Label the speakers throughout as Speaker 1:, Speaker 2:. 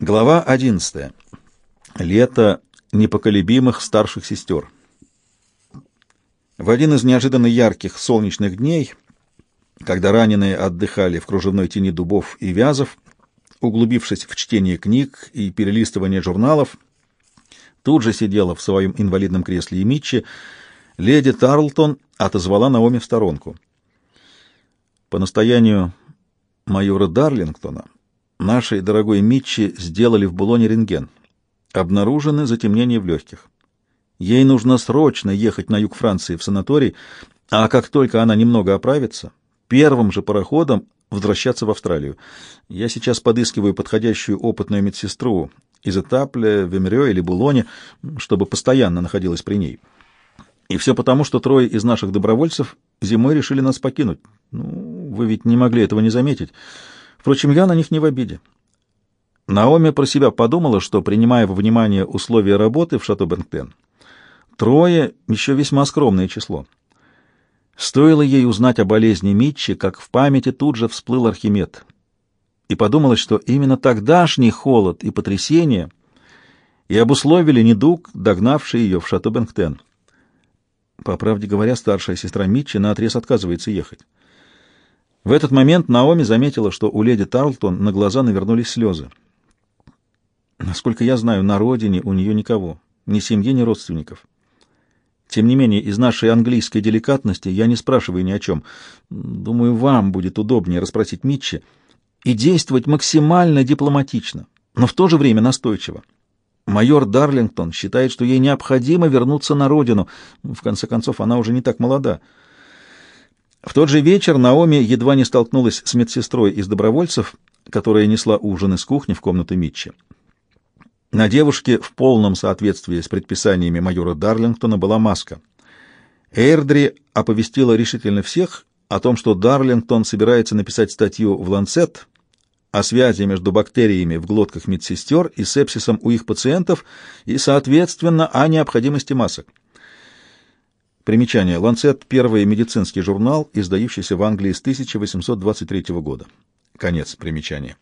Speaker 1: Глава 11. Лето непоколебимых старших сестер. В один из неожиданно ярких солнечных дней, когда раненые отдыхали в кружевной тени дубов и вязов, углубившись в чтение книг и перелистывание журналов, тут же сидела в своем инвалидном кресле и Митчи, леди Тарлтон отозвала Наоми в сторонку. По настоянию майора Дарлингтона Нашей дорогой Митчи сделали в Булоне рентген. Обнаружены затемнения в легких. Ей нужно срочно ехать на юг Франции в санаторий, а как только она немного оправится, первым же пароходом возвращаться в Австралию. Я сейчас подыскиваю подходящую опытную медсестру из Этапля, Вемерё или Булоне, чтобы постоянно находилась при ней. И все потому, что трое из наших добровольцев зимой решили нас покинуть. Ну, вы ведь не могли этого не заметить. Впрочем, я на них не в обиде. Наоми про себя подумала, что, принимая во внимание условия работы в шато Бенктен, трое — еще весьма скромное число. Стоило ей узнать о болезни Митчи, как в памяти тут же всплыл Архимед. И подумалось, что именно тогдашний холод и потрясение и обусловили недуг, догнавший ее в шато Бенктен. По правде говоря, старшая сестра Митчи наотрез отказывается ехать. В этот момент Наоми заметила, что у леди Тарлтон на глаза навернулись слезы. Насколько я знаю, на родине у нее никого, ни семьи, ни родственников. Тем не менее, из нашей английской деликатности я не спрашиваю ни о чем. Думаю, вам будет удобнее расспросить Митчи и действовать максимально дипломатично, но в то же время настойчиво. Майор Дарлингтон считает, что ей необходимо вернуться на родину. В конце концов, она уже не так молода. В тот же вечер Наоми едва не столкнулась с медсестрой из добровольцев, которая несла ужин из кухни в комнату Митча. На девушке в полном соответствии с предписаниями майора Дарлингтона была маска. Эйрдри оповестила решительно всех о том, что Дарлингтон собирается написать статью в «Ланцет» о связи между бактериями в глотках медсестер и сепсисом у их пациентов и, соответственно, о необходимости масок. Примечание. «Ланцет» — первый медицинский журнал, издающийся в Англии с 1823 года. Конец примечания.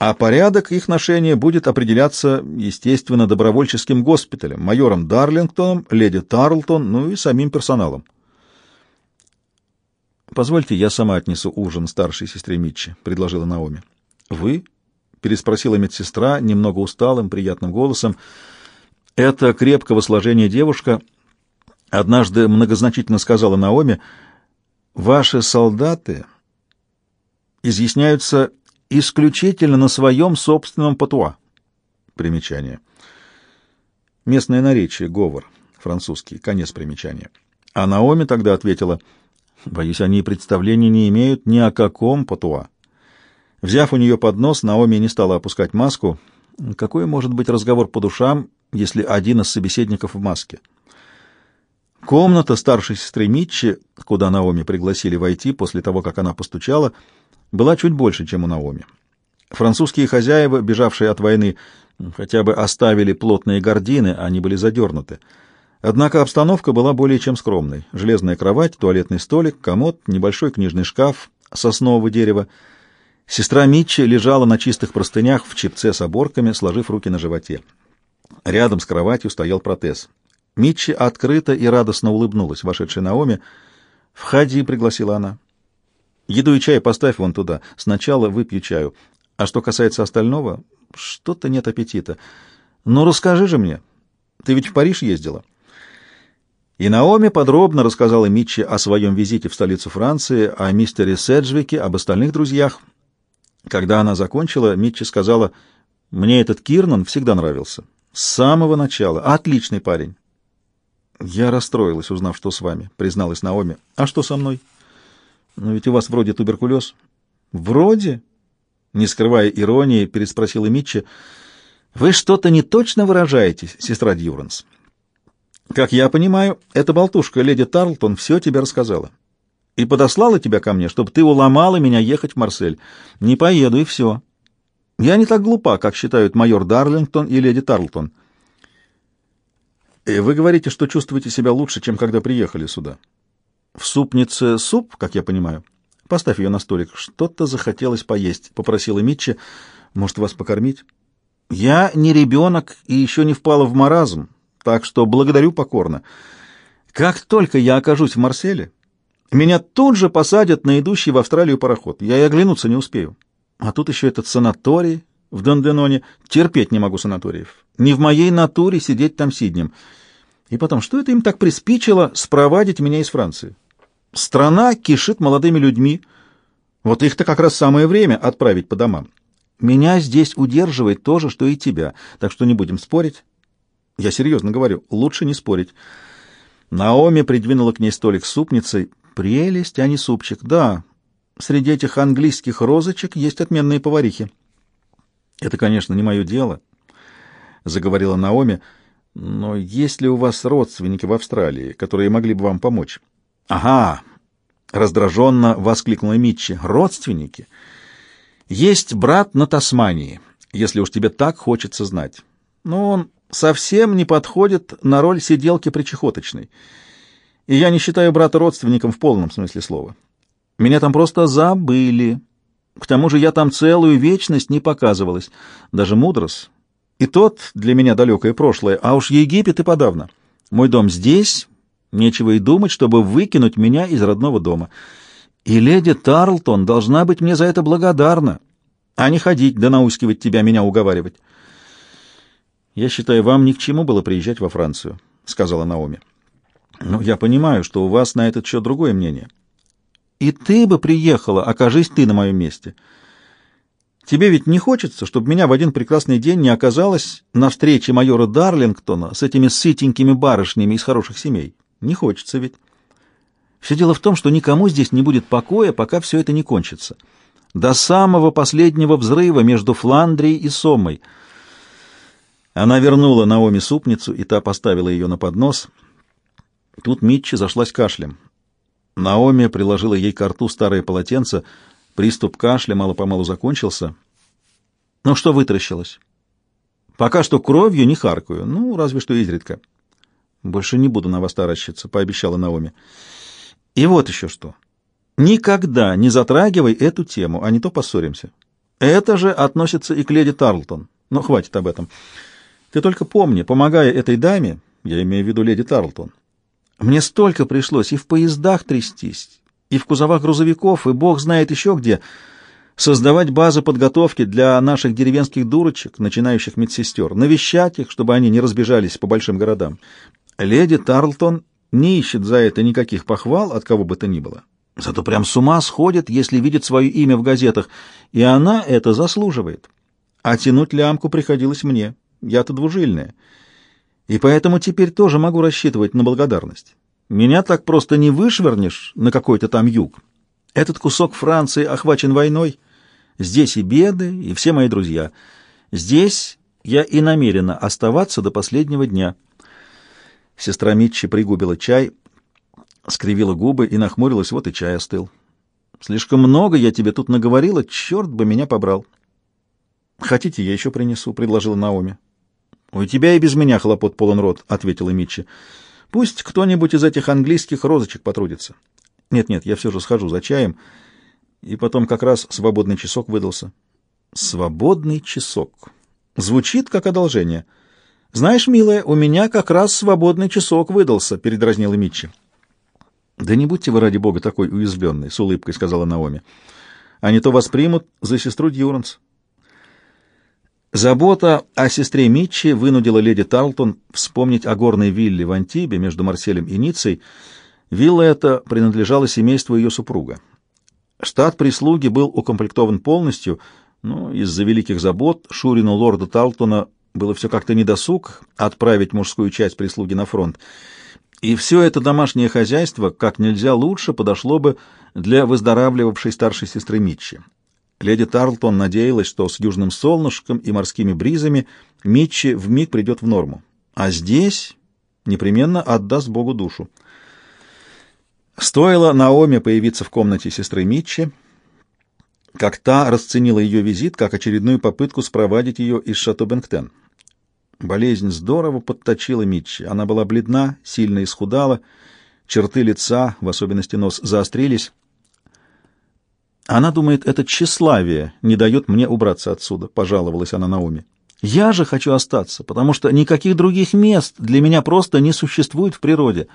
Speaker 1: А порядок их ношения будет определяться, естественно, добровольческим госпиталем, майором Дарлингтоном, леди Тарлтон, ну и самим персоналом. «Позвольте, я сама отнесу ужин старшей сестре Митчи», — предложила Наоми. «Вы?» — переспросила медсестра немного усталым, приятным голосом. Это крепкого сложения девушка Однажды многозначительно сказала Наоми, «Ваши солдаты изъясняются исключительно на своем собственном патуа». Примечание. Местное наречие, говор, французский, конец примечания. А Наоми тогда ответила, «Боюсь, они и представления не имеют ни о каком патуа». Взяв у нее поднос, Наоми не стала опускать маску. Какой может быть разговор по душам, если один из собеседников в маске? Комната старшей сестры Митчи, куда Наоми пригласили войти после того, как она постучала, была чуть больше, чем у Наоми. Французские хозяева, бежавшие от войны, хотя бы оставили плотные гардины, они были задернуты. Однако обстановка была более чем скромной. Железная кровать, туалетный столик, комод, небольшой книжный шкаф соснового дерева. Сестра Митчи лежала на чистых простынях в чипце с оборками, сложив руки на животе. Рядом с кроватью стоял протез. Митчи открыто и радостно улыбнулась вошедшей Наоми. «Входи», — пригласила она. «Еду и чай поставь вон туда. Сначала выпью чаю. А что касается остального, что-то нет аппетита. Ну, расскажи же мне. Ты ведь в Париж ездила?» И Наоми подробно рассказала Митчи о своем визите в столицу Франции, о мистере Седжвике, об остальных друзьях. Когда она закончила, Митчи сказала, «Мне этот Кирнан всегда нравился. С самого начала. Отличный парень. «Я расстроилась, узнав, что с вами», — призналась Наоми. «А что со мной?» «Но ведь у вас вроде туберкулез». «Вроде?» — не скрывая иронии, переспросила Митча. «Вы что-то не точно выражаетесь, сестра Дьюранс. Как я понимаю, эта болтушка леди Тарлтон все тебе рассказала. И подослала тебя ко мне, чтобы ты уломала меня ехать в Марсель. Не поеду, и все. Я не так глупа, как считают майор Дарлингтон и леди Тарлтон». И вы говорите, что чувствуете себя лучше, чем когда приехали сюда. В супнице суп, как я понимаю. Поставь ее на столик. Что-то захотелось поесть, попросила Митчи. Может, вас покормить? Я не ребенок и еще не впала в маразм, так что благодарю покорно. Как только я окажусь в Марселе, меня тут же посадят на идущий в Австралию пароход. Я и оглянуться не успею. А тут еще этот санаторий в Донденоне. Терпеть не могу санаториев. Не в моей натуре сидеть там сиднем. И потом, что это им так приспичило спровадить меня из Франции? Страна кишит молодыми людьми. Вот их-то как раз самое время отправить по домам. Меня здесь удерживает то же, что и тебя, так что не будем спорить. Я серьезно говорю, лучше не спорить. Наоми придвинула к ней столик с супницей. Прелесть, а не супчик. Да, среди этих английских розочек есть отменные поварихи. Это, конечно, не мое дело, — заговорила Наоми, — но есть ли у вас родственники в Австралии, которые могли бы вам помочь? — Ага, — раздраженно воскликнула Митчи, — родственники. — есть брат на Тасмании, если уж тебе так хочется знать. Но он совсем не подходит на роль сиделки-причехоточной. И я не считаю брата родственником в полном смысле слова. Меня там просто забыли. К тому же я там целую вечность не показывалась. Даже Мудрос. И тот для меня далекое прошлое, а уж Египет и подавно. Мой дом здесь, нечего и думать, чтобы выкинуть меня из родного дома. И леди Тарлтон должна быть мне за это благодарна, а не ходить да наускивать тебя меня уговаривать. Я считаю, вам ни к чему было приезжать во Францию, сказала Наоми. Но я понимаю, что у вас на этот счет другое мнение. И ты бы приехала, окажись ты на моем месте. Тебе ведь не хочется, чтобы меня в один прекрасный день не оказалось на встрече майора Дарлингтона с этими сытенькими барышнями из хороших семей? Не хочется ведь. Все дело в том, что никому здесь не будет покоя, пока все это не кончится. До самого последнего взрыва между Фландрией и Сомой. Она вернула Наоми супницу, и та поставила ее на поднос. Тут Митчи зашлась кашлем. Наоми приложила ей к рту старое полотенце. Приступ кашля мало-помалу закончился. Ну что вытаращилась? Пока что кровью не харкаю, ну, разве что изредка. Больше не буду на вас таращиться, пообещала Наоми. И вот еще что. Никогда не затрагивай эту тему, а не то поссоримся. Это же относится и к леди Тарлтон. Но хватит об этом. Ты только помни, помогая этой даме, я имею в виду леди Тарлтон, мне столько пришлось и в поездах трястись, и в кузовах грузовиков, и бог знает еще где, создавать базы подготовки для наших деревенских дурочек, начинающих медсестер, навещать их, чтобы они не разбежались по большим городам. Леди Тарлтон не ищет за это никаких похвал от кого бы то ни было. Зато прям с ума сходит, если видит свое имя в газетах, и она это заслуживает. А тянуть лямку приходилось мне, я-то двужильная. И поэтому теперь тоже могу рассчитывать на благодарность. Меня так просто не вышвырнешь на какой-то там юг. Этот кусок Франции охвачен войной. Здесь и беды, и все мои друзья. Здесь я и намерена оставаться до последнего дня». Сестра Митчи пригубила чай, скривила губы и нахмурилась, вот и чай остыл. «Слишком много я тебе тут наговорила, черт бы меня побрал». «Хотите, я еще принесу?» — предложила Наоми. «У тебя и без меня хлопот полон рот», — ответила Митчи. «Пусть кто-нибудь из этих английских розочек потрудится». «Нет-нет, я все же схожу за чаем». И потом как раз свободный часок выдался. «Свободный часок». Звучит как одолжение. «Знаешь, милая, у меня как раз свободный часок выдался», — передразнила Митчи. «Да не будьте вы, ради бога, такой уязвленной», — с улыбкой сказала Наоми. «А не то вас примут за сестру Дьюранс». Забота о сестре Митчи вынудила леди Тарлтон вспомнить о горной вилле в Антибе между Марселем и Ниццей. Вилла эта принадлежала семейству ее супруга. Штат прислуги был укомплектован полностью, но из-за великих забот Шурину лорда Талтона было все как-то недосуг отправить мужскую часть прислуги на фронт. И все это домашнее хозяйство как нельзя лучше подошло бы для выздоравливавшей старшей сестры Митчи. Леди Тарлтон надеялась, что с южным солнышком и морскими бризами Митчи вмиг придет в норму. А здесь непременно отдаст Богу душу. Стоило Наоме появиться в комнате сестры Митчи, как та расценила ее визит как очередную попытку спровадить ее из шато Бенктен. Болезнь здорово подточила Митчи. Она была бледна, сильно исхудала, черты лица, в особенности нос, заострились. Она думает, это тщеславие не дает мне убраться отсюда, — пожаловалась она Науме. Я же хочу остаться, потому что никаких других мест для меня просто не существует в природе.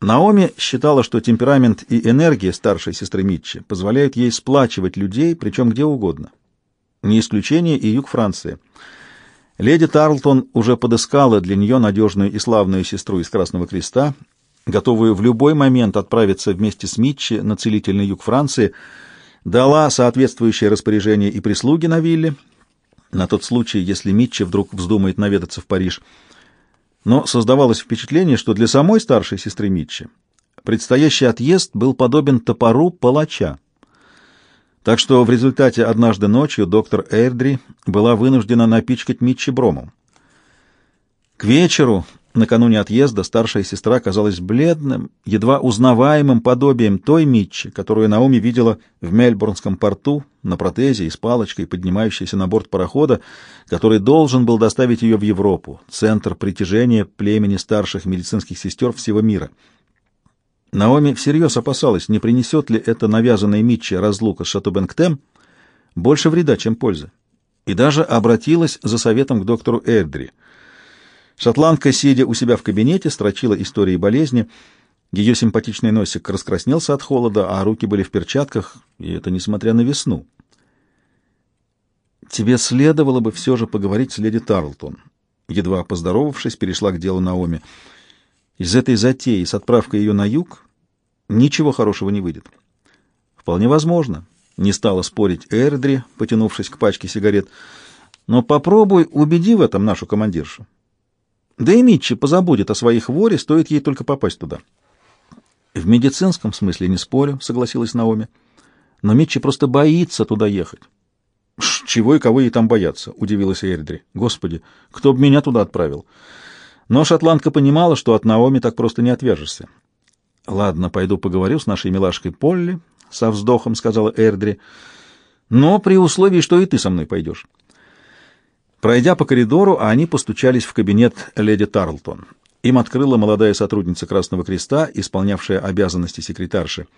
Speaker 1: Наоми считала, что темперамент и энергия старшей сестры Митчи позволяют ей сплачивать людей, причем где угодно. Не исключение и юг Франции. Леди Тарлтон уже подыскала для нее надежную и славную сестру из Красного Креста, готовую в любой момент отправиться вместе с Митчи на целительный юг Франции, дала соответствующее распоряжение и прислуги на вилле, на тот случай, если Митчи вдруг вздумает наведаться в Париж. Но создавалось впечатление, что для самой старшей сестры Митчи предстоящий отъезд был подобен топору палача. Так что в результате однажды ночью доктор Эйрдри была вынуждена напичкать Митчи бромом. К вечеру Накануне отъезда старшая сестра казалась бледным, едва узнаваемым подобием той Митчи, которую Наоми видела в Мельбурнском порту на протезе и с палочкой, поднимающейся на борт парохода, который должен был доставить ее в Европу, центр притяжения племени старших медицинских сестер всего мира. Наоми всерьез опасалась, не принесет ли это навязанная Митчи разлука с Шато-Бенктем больше вреда, чем пользы, и даже обратилась за советом к доктору Эрдри — Шотландка, сидя у себя в кабинете, строчила истории болезни. Ее симпатичный носик раскраснелся от холода, а руки были в перчатках, и это несмотря на весну. «Тебе следовало бы все же поговорить с леди Тарлтон». Едва поздоровавшись, перешла к делу Наоми. «Из этой затеи с отправкой ее на юг ничего хорошего не выйдет». «Вполне возможно», — не стала спорить Эрдри, потянувшись к пачке сигарет. «Но попробуй убеди в этом нашу командиршу. Да и Митчи позабудет о своих воре, стоит ей только попасть туда. В медицинском смысле не спорю, согласилась Наоми. Но Митчи просто боится туда ехать. Чего и кого ей там бояться, удивилась Эрдри. Господи, кто бы меня туда отправил? Но шотландка понимала, что от Наоми так просто не отвяжешься. Ладно, пойду поговорю с нашей милашкой Полли, со вздохом сказала Эрдри. Но при условии, что и ты со мной пойдешь. Пройдя по коридору, они постучались в кабинет леди Тарлтон. Им открыла молодая сотрудница Красного Креста, исполнявшая обязанности секретарши.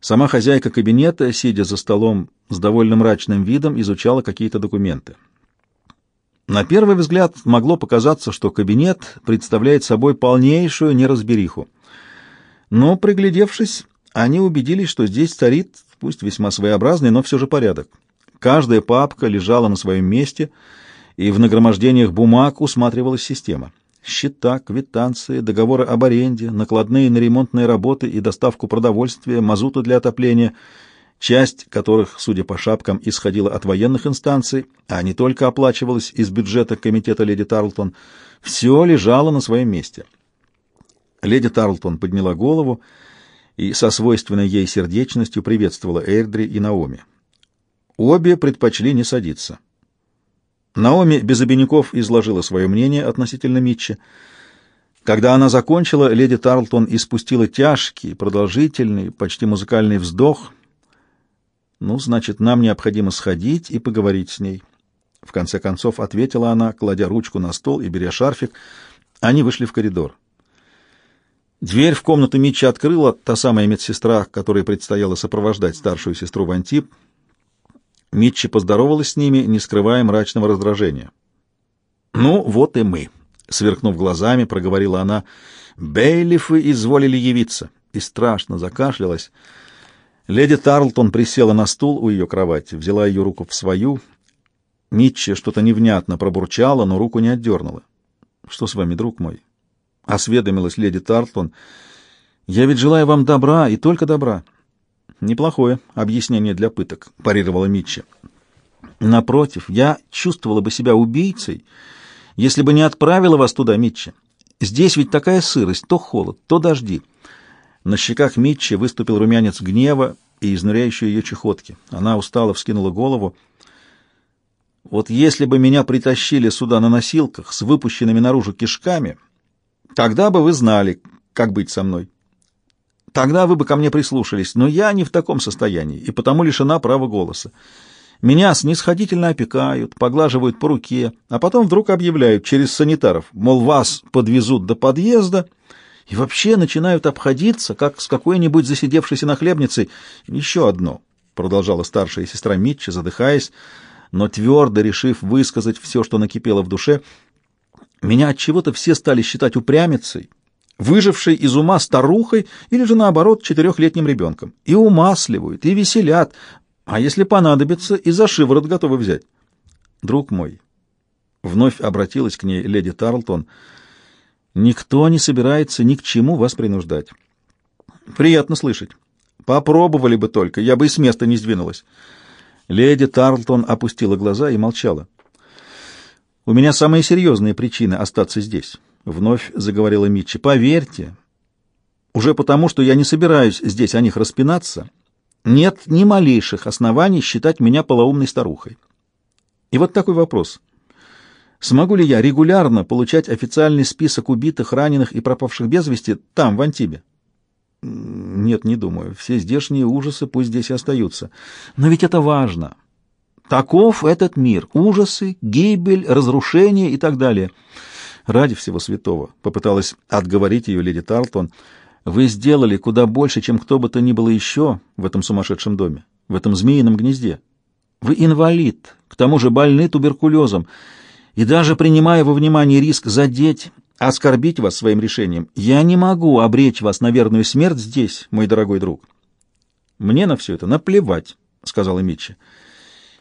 Speaker 1: Сама хозяйка кабинета, сидя за столом с довольно мрачным видом, изучала какие-то документы. На первый взгляд могло показаться, что кабинет представляет собой полнейшую неразбериху. Но, приглядевшись, они убедились, что здесь царит, пусть весьма своеобразный, но все же порядок. Каждая папка лежала на своем месте — и в нагромождениях бумаг усматривалась система. Счета, квитанции, договоры об аренде, накладные на ремонтные работы и доставку продовольствия, мазута для отопления, часть которых, судя по шапкам, исходила от военных инстанций, а не только оплачивалась из бюджета комитета леди Тарлтон, все лежало на своем месте. Леди Тарлтон подняла голову и со свойственной ей сердечностью приветствовала Эйрдри и Наоми. Обе предпочли не садиться. Наоми без обиняков изложила свое мнение относительно Митча. Когда она закончила, леди Тарлтон испустила тяжкий, продолжительный, почти музыкальный вздох. «Ну, значит, нам необходимо сходить и поговорить с ней». В конце концов ответила она, кладя ручку на стол и беря шарфик. Они вышли в коридор. Дверь в комнату Митча открыла та самая медсестра, которой предстояло сопровождать старшую сестру в Антип. Митчи поздоровалась с ними, не скрывая мрачного раздражения. «Ну, вот и мы», — сверкнув глазами, проговорила она. «Бейлифы изволили явиться». И страшно закашлялась. Леди Тарлтон присела на стул у ее кровати, взяла ее руку в свою. Митчи что-то невнятно пробурчала, но руку не отдернула. «Что с вами, друг мой?» — осведомилась леди Тарлтон. «Я ведь желаю вам добра и только добра». Неплохое объяснение для пыток, парировала Митча. Напротив, я чувствовала бы себя убийцей, если бы не отправила вас туда, Митча. Здесь ведь такая сырость, то холод, то дожди. На щеках Митчи выступил румянец гнева и изнуряющей ее чехотки. Она устало вскинула голову. Вот если бы меня притащили сюда на носилках с выпущенными наружу кишками, тогда бы вы знали, как быть со мной. Тогда вы бы ко мне прислушались, но я не в таком состоянии, и потому лишена права голоса. Меня снисходительно опекают, поглаживают по руке, а потом вдруг объявляют через санитаров, мол, вас подвезут до подъезда, и вообще начинают обходиться, как с какой-нибудь засидевшейся нахлебницей. Еще одно, — продолжала старшая сестра Митча, задыхаясь, но твердо решив высказать все, что накипело в душе, меня от чего-то все стали считать упрямицей, выжившей из ума старухой или же, наоборот, четырехлетним ребенком. И умасливают, и веселят, а если понадобится, и за шиворот готовы взять. Друг мой, вновь обратилась к ней леди Тарлтон, никто не собирается ни к чему вас принуждать. Приятно слышать. Попробовали бы только, я бы и с места не сдвинулась. Леди Тарлтон опустила глаза и молчала. «У меня самые серьезные причины остаться здесь», — вновь заговорила Митчи. «Поверьте, уже потому, что я не собираюсь здесь о них распинаться, нет ни малейших оснований считать меня полоумной старухой. И вот такой вопрос. Смогу ли я регулярно получать официальный список убитых, раненых и пропавших без вести там, в Антибе? Нет, не думаю. Все здешние ужасы пусть здесь и остаются. Но ведь это важно. Таков этот мир. Ужасы, гибель, разрушение и так далее. Ради всего святого, попыталась отговорить ее леди Тарлтон, вы сделали куда больше, чем кто бы то ни было еще в этом сумасшедшем доме, в этом змеином гнезде. Вы инвалид, к тому же больны туберкулезом, и даже принимая во внимание риск задеть оскорбить вас своим решением. Я не могу обречь вас на верную смерть здесь, мой дорогой друг. Мне на все это наплевать, сказала Митчи.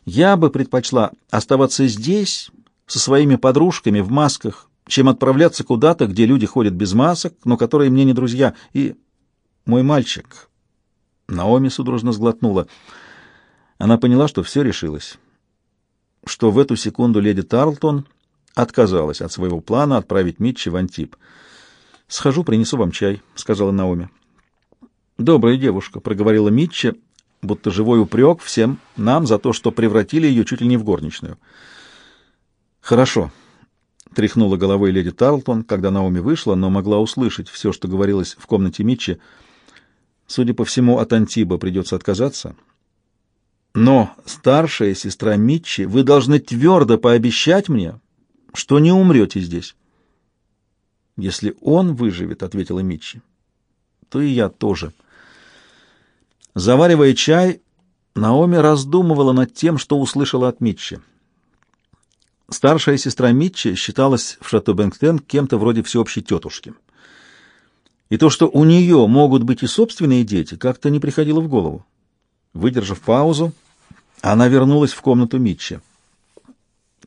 Speaker 1: Я бы предпочла оставаться здесь со своими подружками в масках, чем отправляться куда-то, где люди ходят без масок, но которые мне не друзья. И мой мальчик... Наоми судорожно сглотнула. Она поняла, что все решилось. Что в эту секунду леди Тарлтон отказалась от своего плана отправить Митчи в Антип. «Схожу, принесу вам чай», — сказала Наоми. «Добрая девушка», — проговорила Митчи, будто живой упрек всем нам за то, что превратили ее чуть ли не в горничную. «Хорошо», — тряхнула головой леди Тарлтон, когда Наоми вышла, но могла услышать все, что говорилось в комнате Митчи. «Судя по всему, от Антиба придется отказаться». Но, старшая сестра Митчи, вы должны твердо пообещать мне, что не умрете здесь. Если он выживет, — ответила Митчи, — то и я тоже. Заваривая чай, Наоми раздумывала над тем, что услышала от Митчи. Старшая сестра Митчи считалась в шато Бенгтен кем-то вроде всеобщей тетушки. И то, что у нее могут быть и собственные дети, как-то не приходило в голову. Выдержав паузу, она вернулась в комнату Митчи.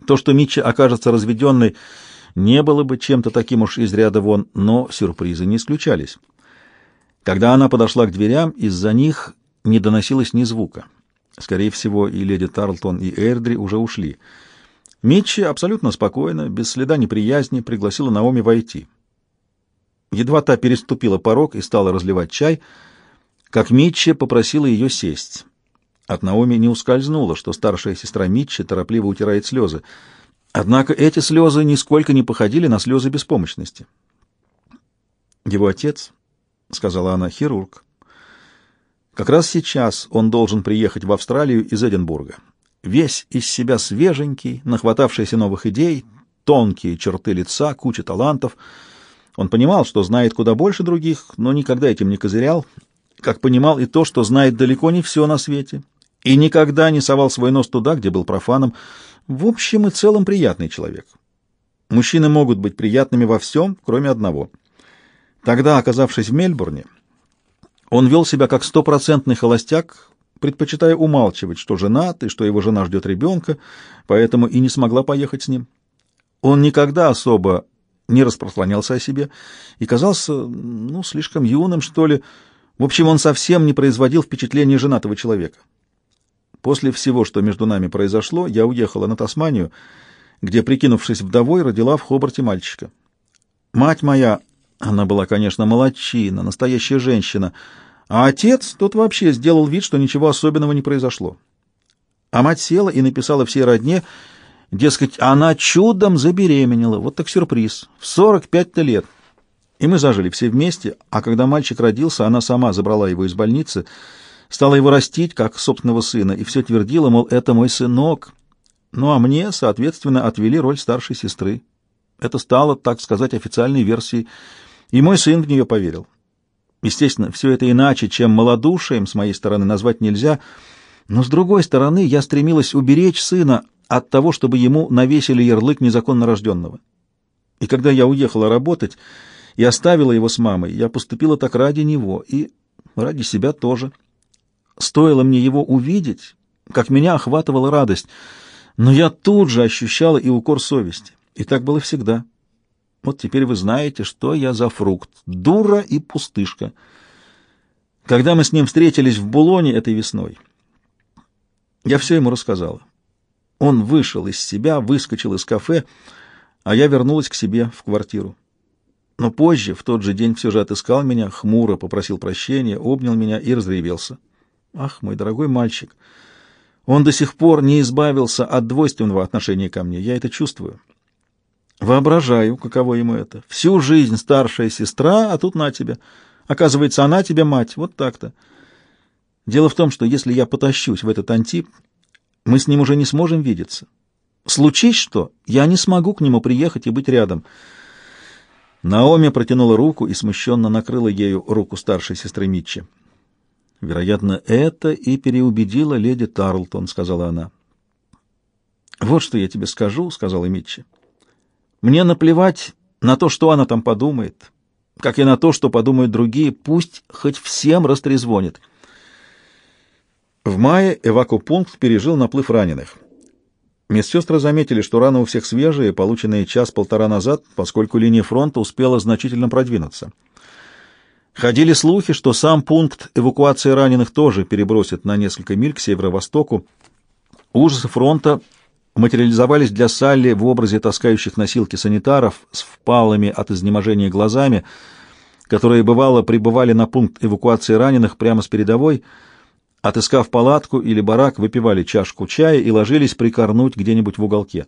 Speaker 1: То, что Митчи окажется разведенной, не было бы чем-то таким уж из ряда вон, но сюрпризы не исключались. Когда она подошла к дверям, из-за них не доносилось ни звука. Скорее всего, и леди Тарлтон, и Эрдри уже ушли. Митчи абсолютно спокойно, без следа неприязни, пригласила Наоми войти. Едва та переступила порог и стала разливать чай, как Митчи попросила ее сесть. От Наоми не ускользнуло, что старшая сестра Митчи торопливо утирает слезы. Однако эти слезы нисколько не походили на слезы беспомощности. «Его отец», — сказала она, — «хирург. Как раз сейчас он должен приехать в Австралию из Эдинбурга. Весь из себя свеженький, нахватавшийся новых идей, тонкие черты лица, куча талантов. Он понимал, что знает куда больше других, но никогда этим не козырял, как понимал и то, что знает далеко не все на свете, и никогда не совал свой нос туда, где был профаном. В общем и целом приятный человек. Мужчины могут быть приятными во всем, кроме одного. Тогда, оказавшись в Мельбурне, он вел себя как стопроцентный холостяк, предпочитая умалчивать, что женат и что его жена ждет ребенка, поэтому и не смогла поехать с ним. Он никогда особо не распространялся о себе и казался, ну, слишком юным, что ли. В общем, он совсем не производил впечатления женатого человека. После всего, что между нами произошло, я уехала на Тасманию, где, прикинувшись вдовой, родила в Хобарте мальчика. Мать моя, она была, конечно, молодчина, настоящая женщина, а отец, тот вообще сделал вид, что ничего особенного не произошло. А мать села и написала всей родне, дескать, она чудом забеременела, вот так сюрприз, в 45-то лет. И мы зажили все вместе, а когда мальчик родился, она сама забрала его из больницы, стала его растить, как собственного сына, и все твердила, мол, это мой сынок. Ну а мне, соответственно, отвели роль старшей сестры. Это стало, так сказать, официальной версией, и мой сын в нее поверил. Естественно, все это иначе, чем малодушием с моей стороны назвать нельзя, Но, с другой стороны, я стремилась уберечь сына от того, чтобы ему навесили ярлык незаконно рожденного. И когда я уехала работать и оставила его с мамой, я поступила так ради него и ради себя тоже. Стоило мне его увидеть, как меня охватывала радость, но я тут же ощущала и укор совести. И так было всегда. Вот теперь вы знаете, что я за фрукт. Дура и пустышка. Когда мы с ним встретились в Булоне этой весной, я все ему рассказала. Он вышел из себя, выскочил из кафе, а я вернулась к себе в квартиру. Но позже, в тот же день, все же отыскал меня, хмуро попросил прощения, обнял меня и разревелся. Ах, мой дорогой мальчик, он до сих пор не избавился от двойственного отношения ко мне, я это чувствую. Воображаю, каково ему это. Всю жизнь старшая сестра, а тут на тебя. Оказывается, она тебе мать, вот так-то. Дело в том, что если я потащусь в этот антип, мы с ним уже не сможем видеться. Случись что, я не смогу к нему приехать и быть рядом. Наоми протянула руку и смущенно накрыла ею руку старшей сестры Митчи. «Вероятно, это и переубедила леди Тарлтон», — сказала она. «Вот что я тебе скажу», — сказала Митчи. «Мне наплевать на то, что она там подумает, как и на то, что подумают другие, пусть хоть всем растрезвонит». В мае эвакопункт пережил наплыв раненых. Медсестры заметили, что раны у всех свежие, полученные час-полтора назад, поскольку линия фронта успела значительно продвинуться. Ходили слухи, что сам пункт эвакуации раненых тоже перебросят на несколько миль к северо-востоку. Ужасы фронта материализовались для Салли в образе таскающих носилки санитаров с впалыми от изнеможения глазами, которые, бывало, прибывали на пункт эвакуации раненых прямо с передовой, Отыскав палатку или барак, выпивали чашку чая и ложились прикорнуть где-нибудь в уголке.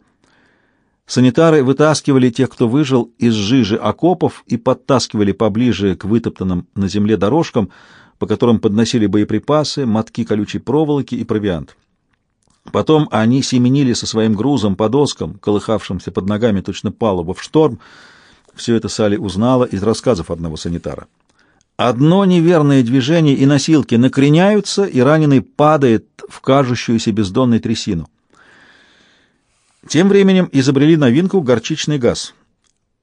Speaker 1: Санитары вытаскивали тех, кто выжил, из жижи окопов и подтаскивали поближе к вытоптанным на земле дорожкам, по которым подносили боеприпасы, мотки колючей проволоки и провиант. Потом они семенили со своим грузом по доскам, колыхавшимся под ногами точно палуба в шторм. Все это Салли узнала из рассказов одного санитара. Одно неверное движение, и носилки накреняются, и раненый падает в кажущуюся бездонной трясину. Тем временем изобрели новинку горчичный газ.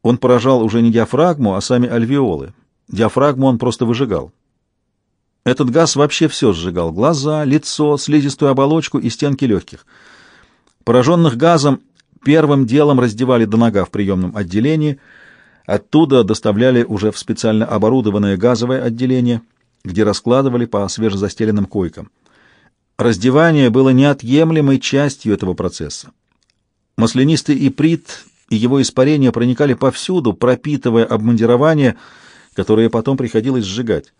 Speaker 1: Он поражал уже не диафрагму, а сами альвеолы. Диафрагму он просто выжигал. Этот газ вообще все сжигал — глаза, лицо, слизистую оболочку и стенки легких. Пораженных газом первым делом раздевали до нога в приемном отделении — Оттуда доставляли уже в специально оборудованное газовое отделение, где раскладывали по свежезастеленным койкам. Раздевание было неотъемлемой частью этого процесса. Маслянистый иприт и его испарения проникали повсюду, пропитывая обмундирование, которое потом приходилось сжигать.